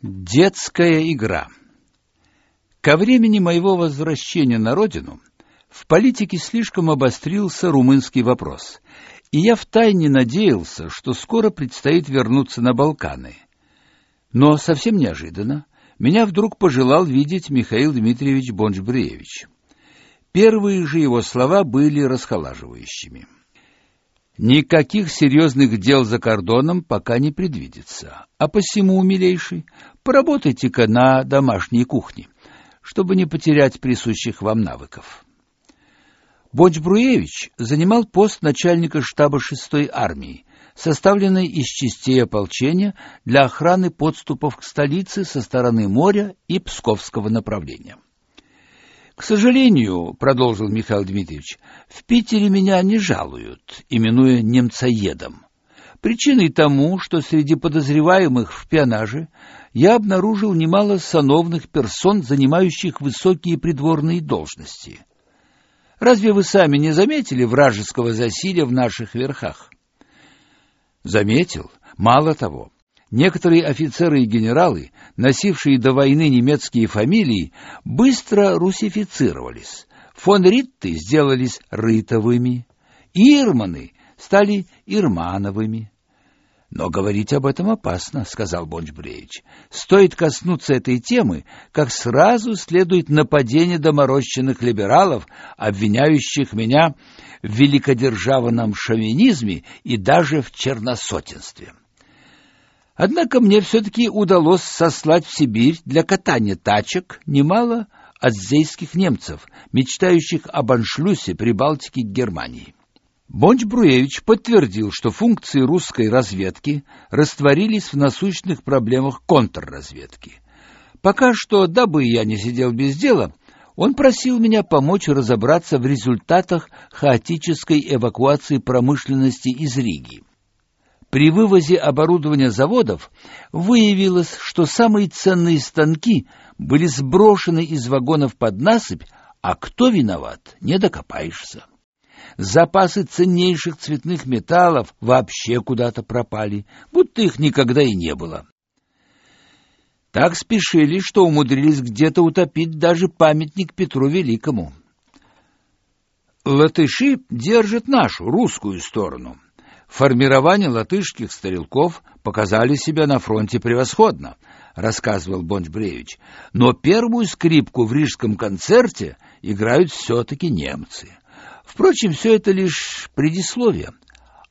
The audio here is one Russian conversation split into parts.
Детская игра. Ко времени моего возвращения на родину в политике слишком обострился румынский вопрос, и я втайне надеялся, что скоро предстоит вернуться на Балканы. Но совсем неожиданно меня вдруг пожелал видеть Михаил Дмитриевич Бончбриевич. Первые же его слова были расхолаживающими. Никаких серьезных дел за кордоном пока не предвидится. А посему, милейший, поработайте-ка на домашней кухне, чтобы не потерять присущих вам навыков. Бонч-Бруевич занимал пост начальника штаба 6-й армии, составленной из частей ополчения для охраны подступов к столице со стороны моря и Псковского направления. К сожалению, продолжил Михаил Дмитриевич, в Питере меня не жалуют, именуя немцеедом. Причиной тому, что среди подозреваемых в пионаже я обнаружил немало сановных персон, занимающих высокие придворные должности. Разве вы сами не заметили вражеского засилия в наших верхах? Заметил. Мало того, Некоторые офицеры и генералы, носившие до войны немецкие фамилии, быстро русифицировались. Фон Ритты сделались Рытовыми, Ирманы стали Ирмановыми. Но говорить об этом опасно, сказал Бонч-Бреевич. Стоит коснуться этой темы, как сразу следует нападение доморощенных либералов, обвиняющих меня в великодержавном шовинизме и даже в черносотенстве. Однако мне все-таки удалось сослать в Сибирь для катания тачек немало остзейских немцев, мечтающих об аншлюсе Прибалтики к Германии. Бонч-Бруевич подтвердил, что функции русской разведки растворились в насущных проблемах контрразведки. Пока что, дабы я не сидел без дела, он просил меня помочь разобраться в результатах хаотической эвакуации промышленности из Риги. При вывозе оборудования заводов выявилось, что самые ценные станки были сброшены из вагонов под насыпь, а кто виноват, не докопаешься. Запасы ценнейших цветных металлов вообще куда-то пропали, будто их никогда и не было. Так спешили, что умудрились где-то утопить даже памятник Петру Великому. Латыши держат нашу, русскую сторону — Формирование латышских стрелков показали себя на фронте превосходно, рассказывал Бонч-Бревич. Но первую скрипку в рижском концерте играют все-таки немцы. Впрочем, все это лишь предисловие,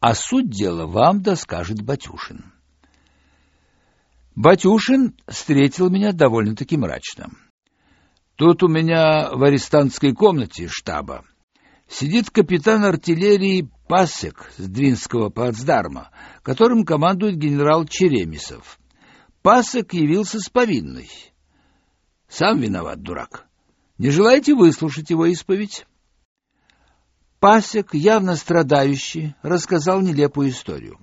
а суть дела вам доскажет Батюшин. Батюшин встретил меня довольно-таки мрачно. Тут у меня в арестантской комнате штаба сидит капитан артиллерии Пасек с Двинского плацдарма, которым командует генерал Черемисов. Пасек явился с повинной. Сам виноват, дурак. Не желаете выслушать его исповедь? Пасек, явно страдающий, рассказал нелепую историю.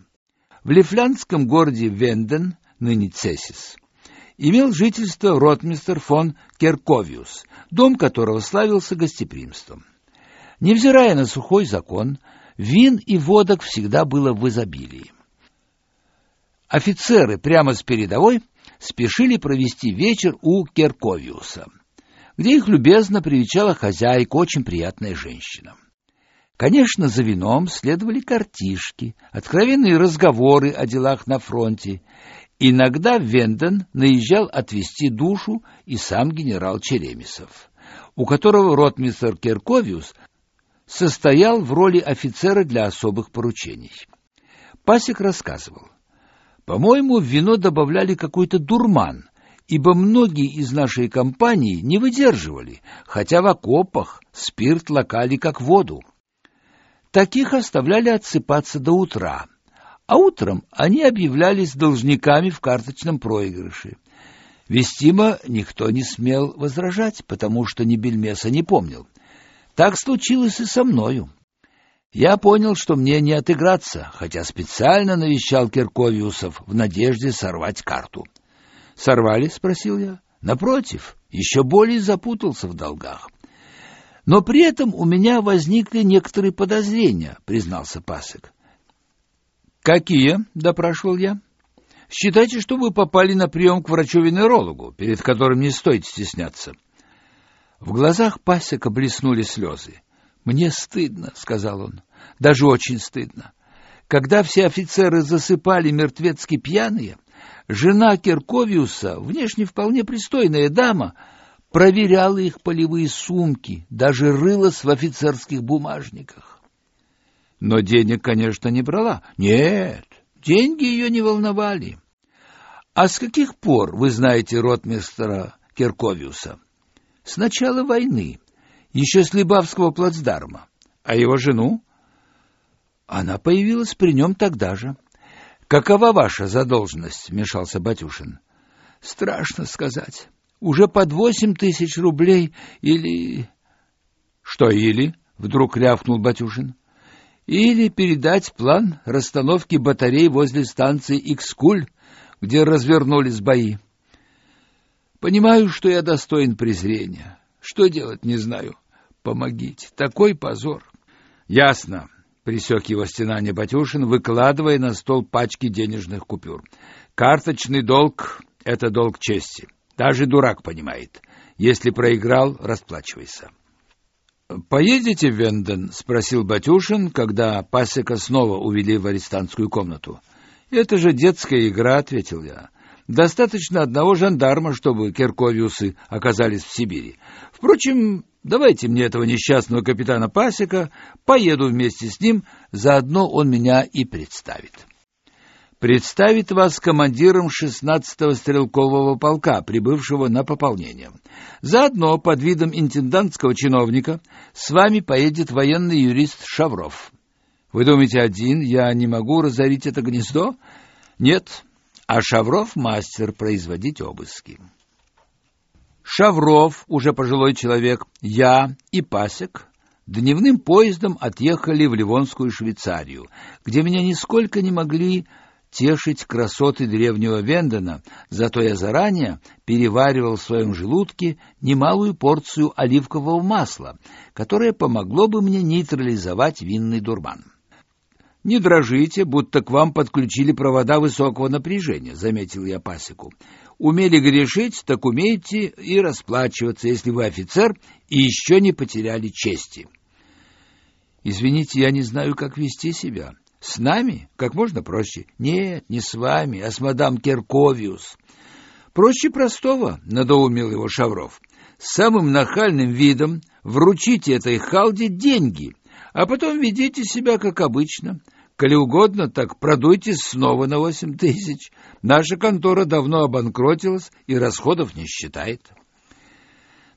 В лифлянском городе Венден, ныне Цесис, имел жительство ротмистер фон Керковиус, дом которого славился гостеприимством. Невзирая на сухой закон, Вин и водок всегда было в изобилии. Офицеры прямо с передовой спешили провести вечер у Керковиуса, где их любезно привечала хозяйка, очень приятная женщина. Конечно, за вином следовали картишки, откровенные разговоры о делах на фронте. Иногда Венден наезжал отвести душу и сам генерал Черемисов, у которого ротмистр Керковиус состоял в роли офицера для особых поручений. Пасек рассказывал. По-моему, в вино добавляли какой-то дурман, ибо многие из нашей компании не выдерживали, хотя в окопах спирт лакали как воду. Таких оставляли отсыпаться до утра, а утром они объявлялись должниками в карточном проигрыше. Вестимо никто не смел возражать, потому что ни бельмеса не помнил. Так случилось и со мною. Я понял, что мне не отыграться, хотя специально навещал Кирковиусов в надежде сорвать карту. «Сорвали?» — спросил я. «Напротив, еще более запутался в долгах». «Но при этом у меня возникли некоторые подозрения», — признался Пасек. «Какие?» — допрашивал я. Считайте, что вы попали на прием к врачу-венерологу, перед которым не стоит стесняться. В глазах Пасека блеснули слезы. «Мне стыдно», — сказал он, — «даже очень стыдно. Когда все офицеры засыпали мертвецки пьяные, жена Керковиуса, внешне вполне пристойная дама, проверяла их полевые сумки, даже рылась в офицерских бумажниках. Но денег, конечно, не брала. Нет, деньги ее не волновали. А с каких пор вы знаете ротмистера Керковиуса? С начала войны, еще с Либавского плацдарма. А его жену? Она появилась при нем тогда же. Какова ваша задолженность? вмешался Батюшин. Страшно сказать. Уже под восемь тысяч рублей или... Что или? Вдруг рявкнул Батюшин или передать план расстановки батарей возле станции Икскуль, где развернулись бои. Понимаю, что я достоин презрения. Что делать, не знаю. Помогите. Такой позор. Ясно, присек его стенание Батюшин, выкладывая на стол пачки денежных купюр. Карточный долг — это долг чести. Даже дурак понимает. Если проиграл, расплачивайся. «Поедете в Венден?» — спросил Батюшин, когда пасека снова увели в арестантскую комнату. «Это же детская игра», — ответил я. «Достаточно одного жандарма, чтобы Керковиусы оказались в Сибири. Впрочем, давайте мне этого несчастного капитана Пасека, поеду вместе с ним, заодно он меня и представит» представит вас командиром 16-го стрелкового полка, прибывшего на пополнение. Заодно под видом интендантского чиновника с вами поедет военный юрист Шавров. Вы думаете, один я не могу разорить это гнездо? Нет, а Шавров мастер производить обыски. Шавров, уже пожилой человек, я и Пасек дневным поездом отъехали в Ливонскую Швейцарию, где меня нисколько не могли тешить красоты древнего Вендена, зато я заранее переваривал в своем желудке немалую порцию оливкового масла, которое помогло бы мне нейтрализовать винный дурман. Не дрожите, будто к вам подключили провода высокого напряжения, заметил я пасеку. Умели грешить, так умеете и расплачиваться, если вы офицер и еще не потеряли чести. Извините, я не знаю, как вести себя. С нами как можно проще. Нет, не с вами, а с мадам Керковиус. Проще простого, надоумил его Шавров. С самым нахальным видом вручите этой халде деньги, а потом ведите себя как обычно. Коли угодно, так продуйтесь снова на восемь тысяч. Наша контора давно обанкротилась и расходов не считает.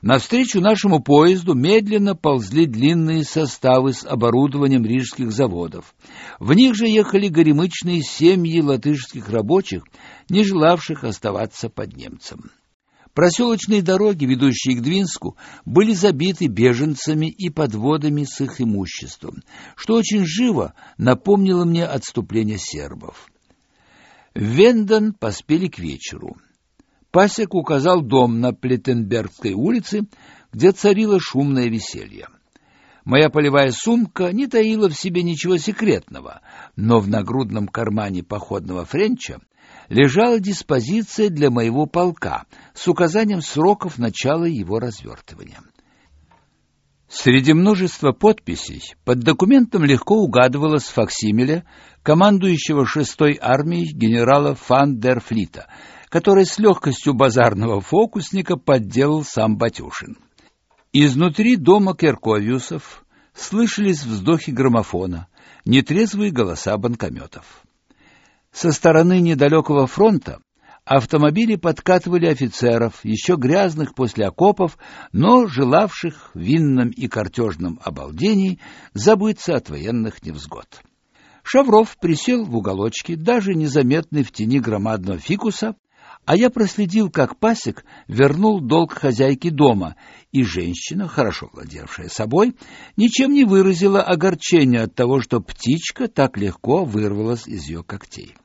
Навстречу нашему поезду медленно ползли длинные составы с оборудованием рижских заводов. В них же ехали горемычные семьи латышских рабочих, не желавших оставаться под немцем. Проселочные дороги, ведущие к Двинску, были забиты беженцами и подводами с их имуществом, что очень живо напомнило мне отступление сербов. В Венден поспели к вечеру. Пасек указал дом на Плеттенбергской улице, где царило шумное веселье. Моя полевая сумка не таила в себе ничего секретного, но в нагрудном кармане походного френча лежала диспозиция для моего полка с указанием сроков начала его развертывания. Среди множества подписей под документом легко угадывалось факсимиле командующего шестой армией генерала Фан дер Флита — который с легкостью базарного фокусника подделал сам Батюшин. Изнутри дома Керковиусов слышались вздохи граммофона, нетрезвые голоса банкометов. Со стороны недалекого фронта автомобили подкатывали офицеров, еще грязных после окопов, но желавших в винном и картежном обалдении забыться от военных невзгод. Шавров присел в уголочке, даже незаметный в тени громадного фикуса, а я проследил, как пасек вернул долг хозяйке дома, и женщина, хорошо владевшая собой, ничем не выразила огорчения от того, что птичка так легко вырвалась из ее когтей.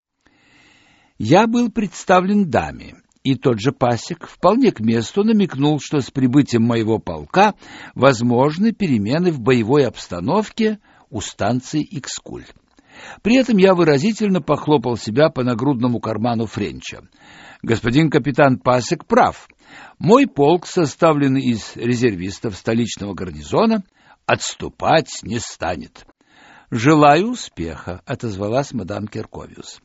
Я был представлен даме, и тот же пасек вполне к месту намекнул, что с прибытием моего полка возможны перемены в боевой обстановке у станции Икскуль. При этом я выразительно похлопал себя по нагрудному карману Френча. Господин капитан Пасек прав. Мой полк, составленный из резервистов столичного гарнизона, отступать не станет. Желаю успеха, отозвалась мадам Керковиус.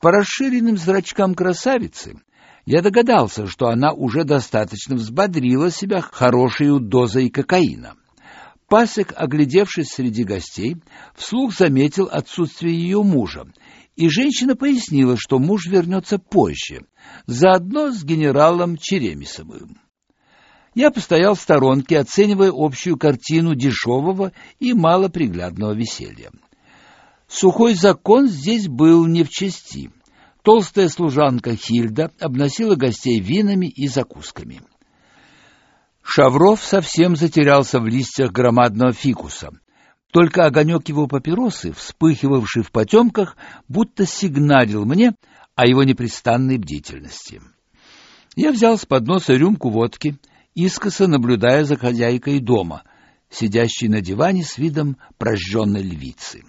По расширенным зрачкам красавицы я догадался, что она уже достаточно взбодрила себя хорошей дозой кокаина. Пасек, оглядевшись среди гостей, вслух заметил отсутствие ее мужа, и женщина пояснила, что муж вернется позже, заодно с генералом Черемисовым. Я постоял в сторонке, оценивая общую картину дешевого и малоприглядного веселья. Сухой закон здесь был не в чести. Толстая служанка Хильда обносила гостей винами и закусками. Шавров совсем затерялся в листьях громадного фикуса. Только огонек его папиросы, вспыхивавший в потемках, будто сигналил мне о его непрестанной бдительности. Я взял с подноса рюмку водки, искоса наблюдая за хозяйкой дома, сидящей на диване с видом прожженной львицы.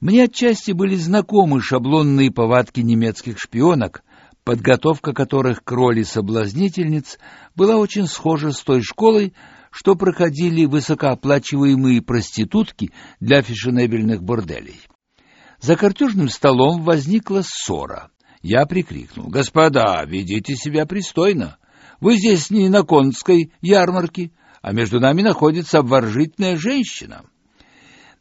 Мне отчасти были знакомы шаблонные повадки немецких шпионок, подготовка которых к роли соблазнительниц была очень схожа с той школой, что проходили высокооплачиваемые проститутки для фешенебельных борделей. За картежным столом возникла ссора. Я прикрикнул: "Господа, ведите себя пристойно. Вы здесь не на конской ярмарке, а между нами находится обворожительная женщина".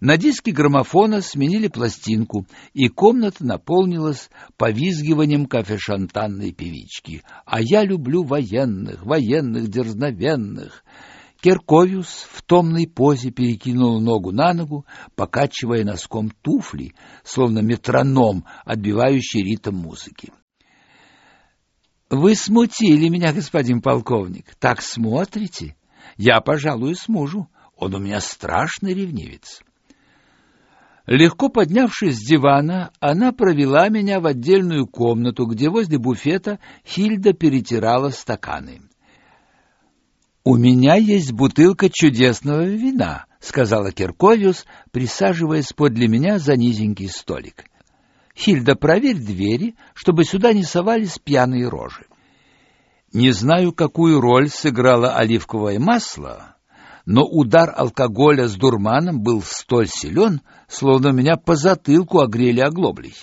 На диске граммофона сменили пластинку, и комната наполнилась повизгиванием кафешантанной певички. А я люблю военных, военных дерзновенных. Керковиус в томной позе перекинул ногу на ногу, покачивая носком туфли, словно метроном, отбивающий ритм музыки. Вы смутили меня, господин полковник. Так смотрите. Я, пожалуй, мужу. Он у меня страшный ревнивец. Легко поднявшись с дивана, она провела меня в отдельную комнату, где возле буфета Хильда перетирала стаканы. У меня есть бутылка чудесного вина, сказала Керковиус, присаживаясь подле меня за низенький столик. Хильда, проверь двери, чтобы сюда не совались пьяные рожи. Не знаю, какую роль сыграло оливковое масло, но удар алкоголя с дурманом был столь силен, словно меня по затылку огрели оглоблей.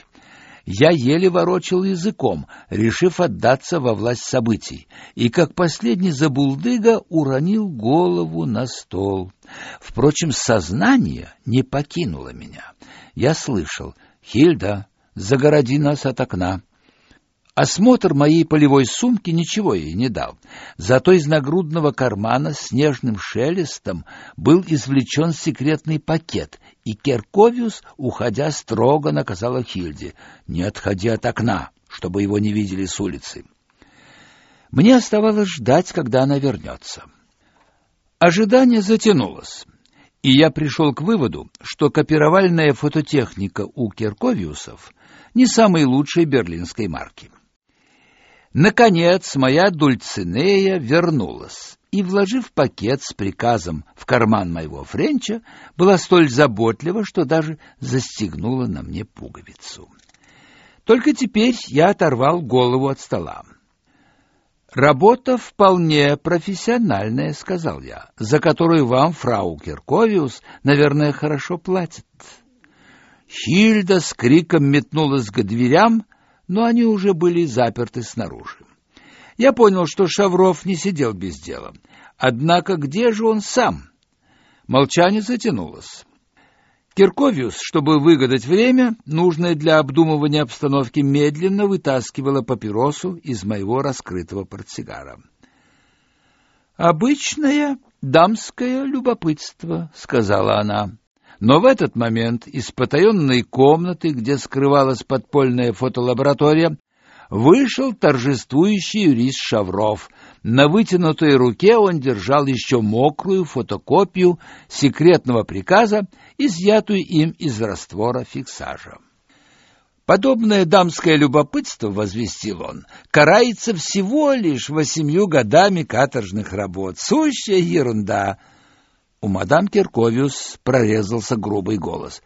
Я еле ворочил языком, решив отдаться во власть событий, и как последний забулдыга уронил голову на стол. Впрочем, сознание не покинуло меня. Я слышал: "Хильда, загороди нас от окна". Осмотр моей полевой сумки ничего ей не дал. Зато из нагрудного кармана с нежным шелестом был извлечен секретный пакет, и Керковиус, уходя, строго наказала Хильде: "Не отходи от окна, чтобы его не видели с улицы". Мне оставалось ждать, когда она вернется. Ожидание затянулось. И я пришел к выводу, что копировальная фототехника у Керковиусов не самой лучшей берлинской марки. Наконец моя Дульцинея вернулась и, вложив пакет с приказом в карман моего Френча, была столь заботлива, что даже застегнула на мне пуговицу. Только теперь я оторвал голову от стола. Работа вполне профессиональная, сказал я, за которую вам фрау Кирковиус, наверное, хорошо платит. Хильда с криком метнулась к дверям, но они уже были заперты снаружи. Я понял, что Шавров не сидел без дела. Однако где же он сам? Молчание затянулось. Кирковиус, чтобы выгадать время, нужное для обдумывания обстановки, медленно вытаскивала папиросу из моего раскрытого портсигара. «Обычное дамское любопытство», — сказала она. Но в этот момент из потаенной комнаты, где скрывалась подпольная фотолаборатория, вышел торжествующий юрист Шавров. На вытянутой руке он держал еще мокрую фотокопию секретного приказа, изъятую им из раствора фиксажа. Подобное дамское любопытство, возвестил он, карается всего лишь восемью годами каторжных работ. Сущая ерунда. У мадам Кирковиус прорезался грубый голос.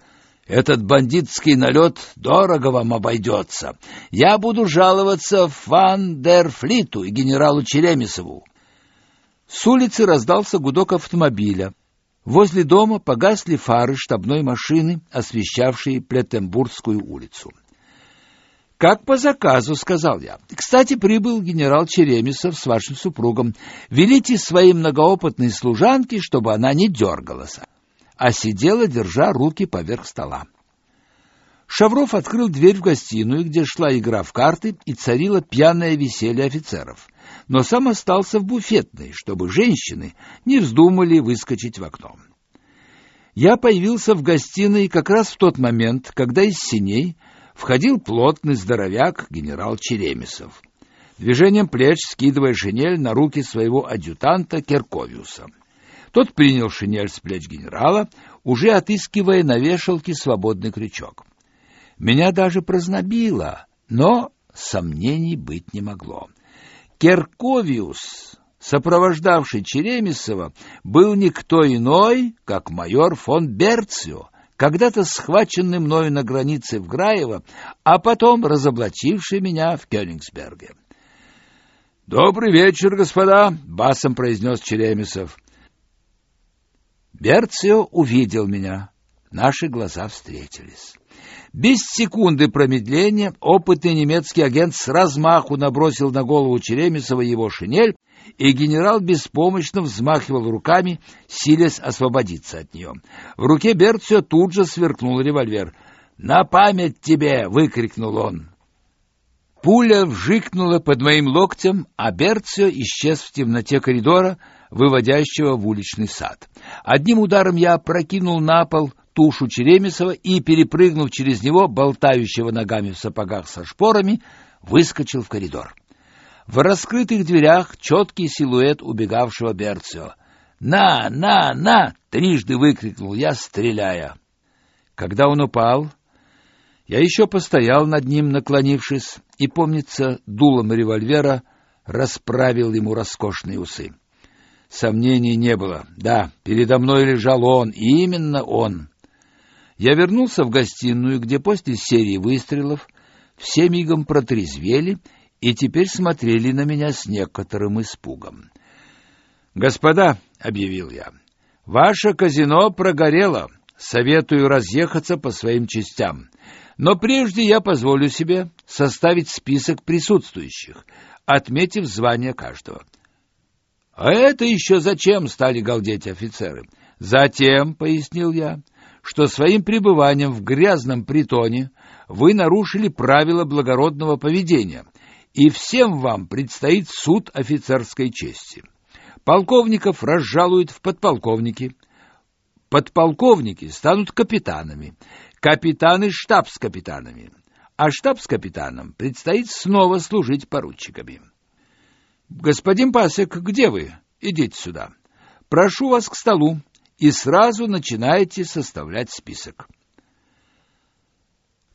Этот бандитский налет дорого вам обойдется. Я буду жаловаться Фан дер Флиту и генералу Черемисову. С улицы раздался гудок автомобиля. Возле дома погасли фары штабной машины, освещавшие Плетенбургскую улицу. «Как по заказу», — сказал я. «Кстати, прибыл генерал Черемисов с вашим супругом. Велите своей многоопытной служанке, чтобы она не дергалась» а сидела, держа руки поверх стола. Шавров открыл дверь в гостиную, где шла игра в карты и царило пьяное веселье офицеров, но сам остался в буфетной, чтобы женщины не вздумали выскочить в окно. Я появился в гостиной как раз в тот момент, когда из синей входил плотный здоровяк генерал Черемисов, движением плеч скидывая шинель на руки своего адъютанта Керковиуса. Тот принял шинель с плеч генерала, уже отыскивая на вешалке свободный крючок. Меня даже прознобило, но сомнений быть не могло. Керковиус, сопровождавший Черемисова, был никто иной, как майор фон Берцио, когда-то схваченный мною на границе в Граево, а потом разоблачивший меня в Кёнигсберге. «Добрый вечер, господа!» — басом произнес Черемисов. Берцио увидел меня. Наши глаза встретились. Без секунды промедления опытный немецкий агент с размаху набросил на голову Черемисова его шинель, и генерал беспомощно взмахивал руками, силясь освободиться от нее. В руке Берцио тут же сверкнул револьвер. «На память тебе!» — выкрикнул он. Пуля вжикнула под моим локтем, а Берцио исчез в темноте коридора, выводящего в уличный сад. Одним ударом я опрокинул на пол тушу Черемисова и, перепрыгнув через него, болтающего ногами в сапогах со шпорами, выскочил в коридор. В раскрытых дверях четкий силуэт убегавшего Берцио. «На, на, на!» — трижды выкрикнул я, стреляя. Когда он упал, я еще постоял над ним, наклонившись, и, помнится, дулом револьвера расправил ему роскошные усы. Сомнений не было. Да, передо мной лежал он, именно он. Я вернулся в гостиную, где после серии выстрелов все мигом протрезвели и теперь смотрели на меня с некоторым испугом. «Господа», — объявил я, — «ваше казино прогорело. Советую разъехаться по своим частям. Но прежде я позволю себе составить список присутствующих, отметив звание каждого. А это еще зачем стали галдеть офицеры? Затем, пояснил я, что своим пребыванием в грязном притоне вы нарушили правила благородного поведения, и всем вам предстоит суд офицерской чести. Полковников разжалуют в подполковники. Подполковники станут капитанами, капитаны штабс-капитанами, а штабс-капитанам предстоит снова служить поручиками. Господин Пасек, где вы? Идите сюда. Прошу вас к столу и сразу начинайте составлять список.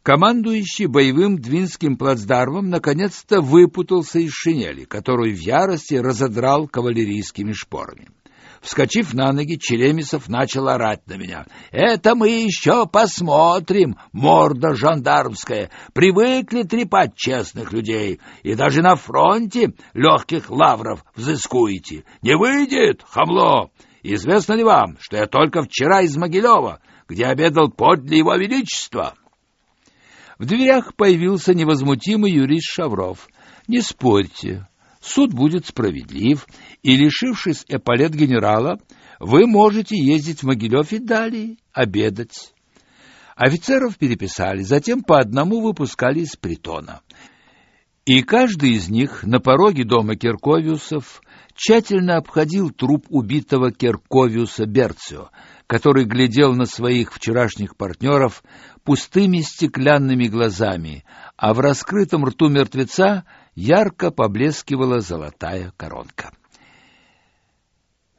Командующий боевым Двинским плацдармом наконец-то выпутался из шинели, которую в ярости разодрал кавалерийскими шпорами. Вскочив на ноги, Челемисов начал орать на меня. «Это мы еще посмотрим, морда жандармская! Привыкли трепать честных людей, и даже на фронте легких лавров взыскуете. Не выйдет, хамло! Известно ли вам, что я только вчера из Могилева, где обедал подле его величества?» В дверях появился невозмутимый юрист Шавров. «Не спорьте, суд будет справедлив, и, лишившись эполет генерала, вы можете ездить в Могилев и далее обедать. Офицеров переписали, затем по одному выпускали из притона. И каждый из них на пороге дома Кирковиусов тщательно обходил труп убитого Кирковиуса Берцио, который глядел на своих вчерашних партнеров пустыми стеклянными глазами, а в раскрытом рту мертвеца ярко поблескивала золотая коронка.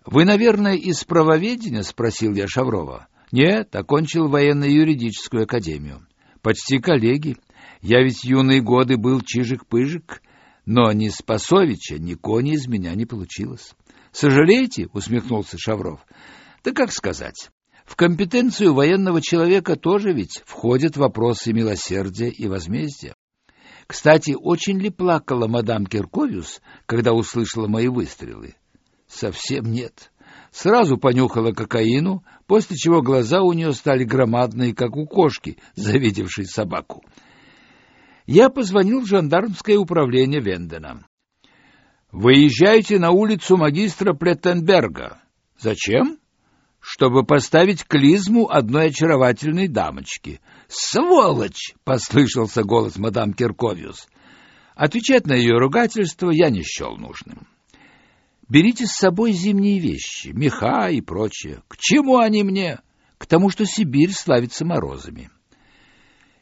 Вы, наверное, из правоведения, спросил я Шаврова. Нет, окончил военно-юридическую академию. Почти коллеги. Я ведь юные годы был чижик-пыжик, но ни Спасовича, ни кони из меня не получилось. Сожалеете? усмехнулся Шавров. Да как сказать? В компетенцию военного человека тоже ведь входят вопросы милосердия и возмездия. Кстати, очень ли плакала мадам Кирковиус, когда услышала мои выстрелы? Совсем нет. Сразу понюхала кокаину, после чего глаза у нее стали громадные, как у кошки, завидевшей собаку. Я позвонил в жандармское управление Вендена. «Выезжайте на улицу магистра Плеттенберга». «Зачем?» Чтобы поставить клизму одной очаровательной дамочки. «Сволочь!» — послышался голос мадам Кирковиус. Отвечать на ее ругательство я не счел нужным. «Берите с собой зимние вещи, меха и прочее. К чему они мне? К тому, что Сибирь славится морозами».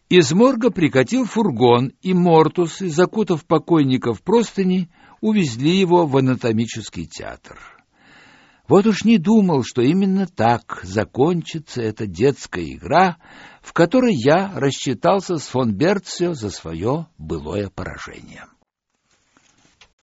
Из морга прикатил фургон, и Мортус, закутав покойника в простыни, увезли его в анатомический театр. Вот уж не думал, что именно так закончится эта детская игра, в которой я рассчитался с фон Берцио за свое былое поражение.